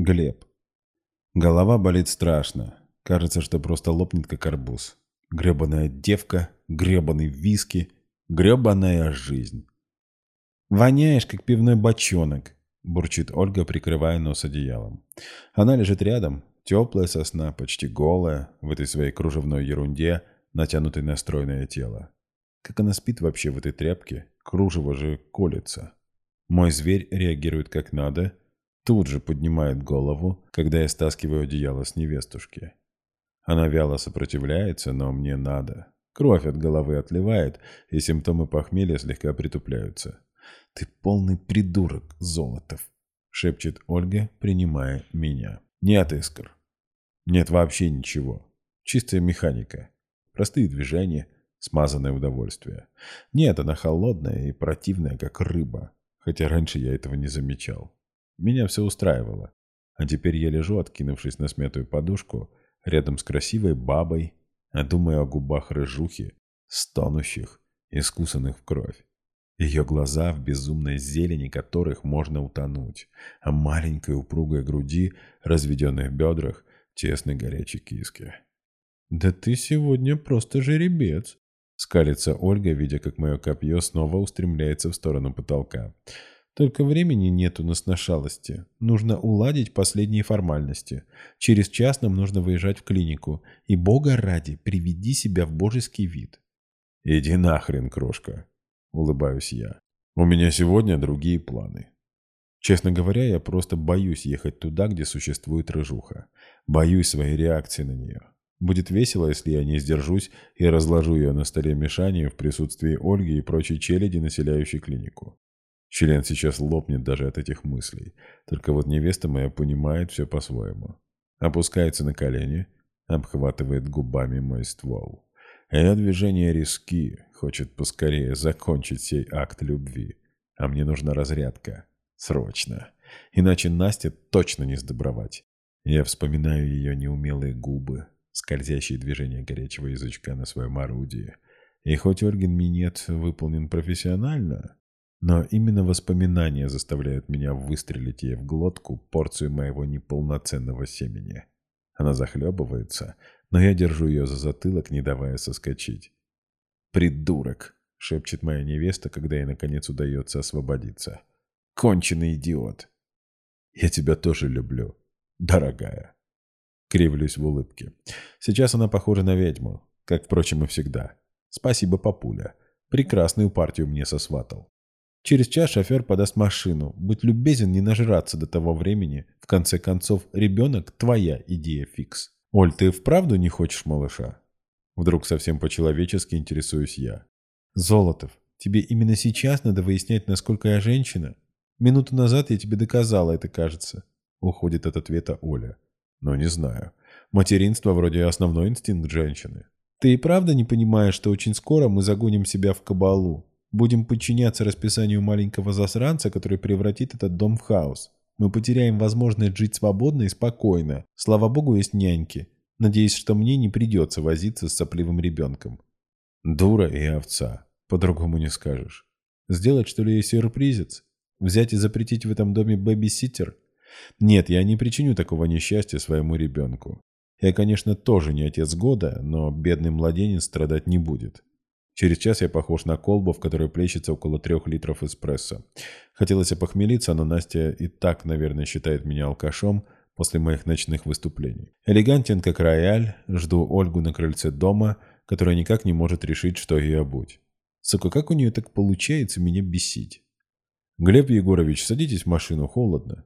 Глеб. Голова болит страшно. Кажется, что просто лопнет, как арбуз. Гребаная девка, гребаный виски, гребаная жизнь. «Воняешь, как пивной бочонок», – бурчит Ольга, прикрывая нос одеялом. Она лежит рядом, теплая сосна, почти голая, в этой своей кружевной ерунде, натянутой на стройное тело. Как она спит вообще в этой тряпке? Кружево же колется. Мой зверь реагирует как надо – тут же поднимает голову, когда я стаскиваю одеяло с невестушки. Она вяло сопротивляется, но мне надо. Кровь от головы отливает, и симптомы похмелья слегка притупляются. «Ты полный придурок, Золотов!» — шепчет Ольга, принимая меня. «Нет, Искр. Нет вообще ничего. Чистая механика. Простые движения, смазанное удовольствие. Нет, она холодная и противная, как рыба. Хотя раньше я этого не замечал. Меня все устраивало. А теперь я лежу, откинувшись на смятую подушку, рядом с красивой бабой, а думаю о губах рыжухи, стонущих, искусанных в кровь. Ее глаза, в безумной зелени которых можно утонуть, а маленькой упругой груди, разведенных бедрах, тесной горячей киски. «Да ты сегодня просто жеребец!» — скалится Ольга, видя, как мое копье снова устремляется в сторону потолка. Только времени нету на сношалости. Нужно уладить последние формальности. Через час нам нужно выезжать в клинику. И бога ради, приведи себя в божеский вид. Иди нахрен, крошка. Улыбаюсь я. У меня сегодня другие планы. Честно говоря, я просто боюсь ехать туда, где существует рыжуха. Боюсь своей реакции на нее. Будет весело, если я не сдержусь и разложу ее на столе мешанию в присутствии Ольги и прочей челяди, населяющей клинику. Член сейчас лопнет даже от этих мыслей. Только вот невеста моя понимает все по-своему. Опускается на колени, обхватывает губами мой ствол. Ее движения риски, хочет поскорее закончить сей акт любви. А мне нужна разрядка. Срочно. Иначе Насте точно не сдобровать. Я вспоминаю ее неумелые губы, скользящие движения горячего язычка на своем орудии. И хоть Ольгин минет выполнен профессионально, но именно воспоминания заставляют меня выстрелить ей в глотку порцию моего неполноценного семени. Она захлебывается, но я держу ее за затылок, не давая соскочить. «Придурок!» — шепчет моя невеста, когда ей наконец удается освободиться. «Конченый идиот!» «Я тебя тоже люблю, дорогая!» Кривлюсь в улыбке. Сейчас она похожа на ведьму, как, впрочем, и всегда. Спасибо, папуля. Прекрасную партию мне сосватал. Через час шофер подаст машину. Будь любезен не нажраться до того времени. В конце концов, ребенок – твоя идея фикс. Оль, ты вправду не хочешь малыша? Вдруг совсем по-человечески интересуюсь я. Золотов, тебе именно сейчас надо выяснять, насколько я женщина? Минуту назад я тебе доказала это, кажется. Уходит от ответа Оля. Но не знаю. Материнство вроде основной инстинкт женщины. Ты и правда не понимаешь, что очень скоро мы загоним себя в кабалу? Будем подчиняться расписанию маленького засранца, который превратит этот дом в хаос. Мы потеряем возможность жить свободно и спокойно. Слава богу, есть няньки. Надеюсь, что мне не придется возиться с сопливым ребенком. Дура и овца. По-другому не скажешь. Сделать, что ли, ей сюрпризец? Взять и запретить в этом доме бэби-ситер? Нет, я не причиню такого несчастья своему ребенку. Я, конечно, тоже не отец года, но бедный младенец страдать не будет. Через час я похож на колбу, в которой плещется около трех литров эспрессо. Хотелось опохмелиться, но Настя и так, наверное, считает меня алкашом после моих ночных выступлений. Элегантен, как рояль, жду Ольгу на крыльце дома, которая никак не может решить, что ее обуть. Сука, как у нее так получается меня бесить? Глеб Егорович, садитесь в машину, холодно.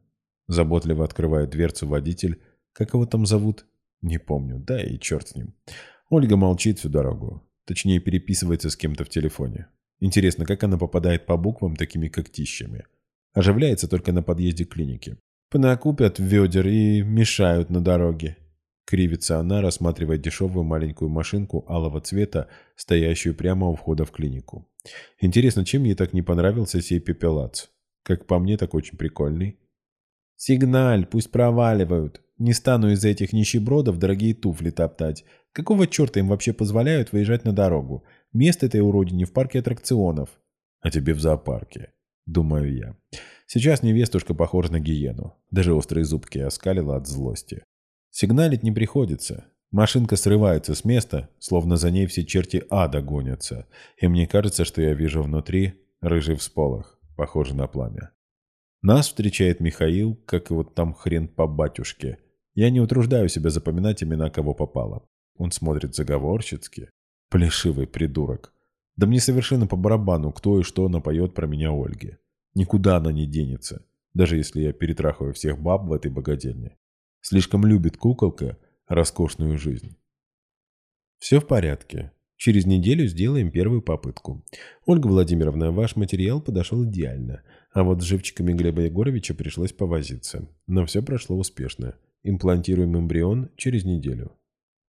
Заботливо открывает дверцу водитель. Как его там зовут? Не помню. Да и черт с ним. Ольга молчит всю дорогу. Точнее, переписывается с кем-то в телефоне. Интересно, как она попадает по буквам такими когтищами? Оживляется только на подъезде клиники. Понакупят ведер и мешают на дороге. Кривится она, рассматривая дешевую маленькую машинку алого цвета, стоящую прямо у входа в клинику. Интересно, чем ей так не понравился сей пепелац? Как по мне, так очень прикольный. «Сигналь, пусть проваливают. Не стану из-за этих нищебродов дорогие туфли топтать. Какого черта им вообще позволяют выезжать на дорогу? Место этой уродине в парке аттракционов. А тебе в зоопарке. думаю я. Сейчас невестушка похожа на гиену. Даже острые зубки оскалила от злости. Сигналить не приходится. Машинка срывается с места, словно за ней все черти ада гонятся. И мне кажется, что я вижу внутри рыжий всполох, похожий на пламя. Нас встречает Михаил, как и вот там хрен по батюшке. Я не утруждаю себя запоминать имена, кого попало. Он смотрит заговорщицки. Плешивый придурок. Да мне совершенно по барабану, кто и что напоет про меня Ольге. Никуда она не денется, даже если я перетрахаю всех баб в этой богадельне. Слишком любит куколка роскошную жизнь. Все в порядке. Через неделю сделаем первую попытку. Ольга Владимировна, ваш материал подошел идеально. А вот с живчиками Глеба Егоровича пришлось повозиться. Но все прошло успешно. Имплантируем эмбрион через неделю.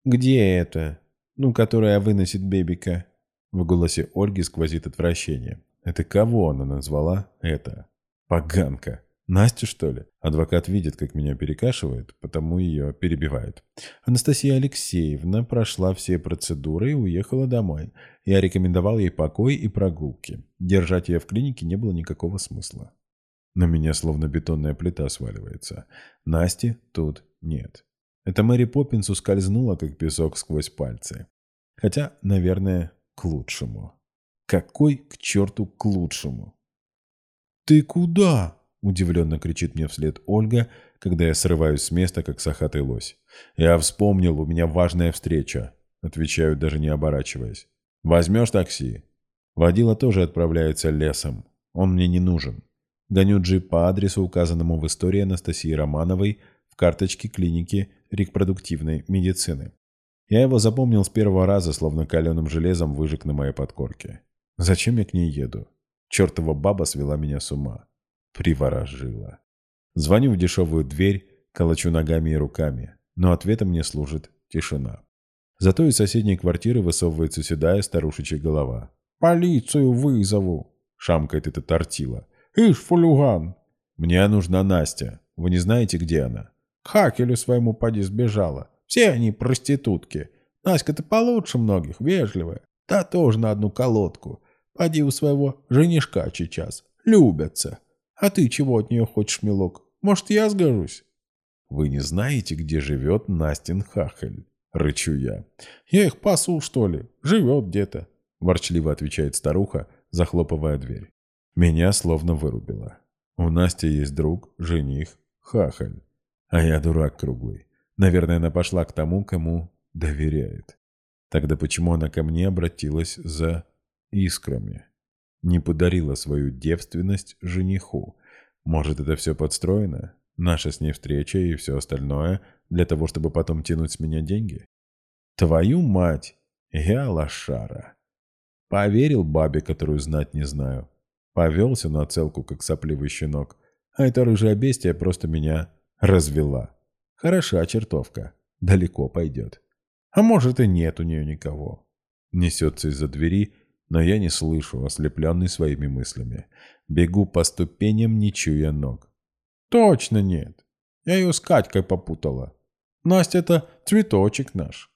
«Где это?» «Ну, которая выносит бебика». В голосе Ольги сквозит отвращение. Это кого она назвала это? Поганка. Настя, что ли? Адвокат видит, как меня перекашивает, потому ее перебивает. Анастасия Алексеевна прошла все процедуры и уехала домой. Я рекомендовал ей покой и прогулки. Держать ее в клинике не было никакого смысла. На меня словно бетонная плита сваливается. Насти тут нет. Это Мэри Поппинс ускользнула, как песок сквозь пальцы. Хотя, наверное, к лучшему. Какой к черту к лучшему? «Ты куда?» – удивленно кричит мне вслед Ольга, когда я срываюсь с места, как сахатый лось. «Я вспомнил, у меня важная встреча», – отвечаю, даже не оборачиваясь. «Возьмешь такси?» Водила тоже отправляется лесом. Он мне не нужен. Гоню джип по адресу, указанному в истории Анастасии Романовой в карточке клиники репродуктивной медицины. Я его запомнил с первого раза, словно каленым железом выжег на моей подкорке. Зачем я к ней еду? Чертова баба свела меня с ума. Приворожила. Звоню в дешевую дверь, колочу ногами и руками, но ответом мне служит тишина. Зато из соседней квартиры высовывается седая старушечья голова. «Полицию вызову!» — шамкает эта тортила. «Ишь, фулюган!» «Мне нужна Настя. Вы не знаете, где она?» «К хакелю своему поди сбежала. Все они проститутки. Наська-то получше многих, вежливая. Та тоже на одну колодку. Поди у своего женишка сейчас. Любятся. А ты чего от нее хочешь, милок? Может, я сгожусь?» «Вы не знаете, где живет Настин Хахель?» — рычу я. «Я их пасу, что ли? Живет где-то», — ворчливо отвечает старуха, захлопывая дверь. Меня словно вырубило. У Насти есть друг, жених, Хахаль. А я дурак круглый. Наверное, она пошла к тому, кому доверяет. Тогда почему она ко мне обратилась за искрами? Не подарила свою девственность жениху. Может, это все подстроено? Наша с ней встреча и все остальное для того, чтобы потом тянуть с меня деньги? Твою мать! Я лошара. Поверил бабе, которую знать не знаю. Повелся на целку, как сопливый щенок. А эта рыжая бестия просто меня развела. Хороша чертовка. Далеко пойдет. А может и нет у нее никого. Несется из-за двери, но я не слышу, ослепленный своими мыслями. Бегу по ступеням, не чуя ног. Точно нет. Я ее с Катькой попутала. Настя это цветочек наш.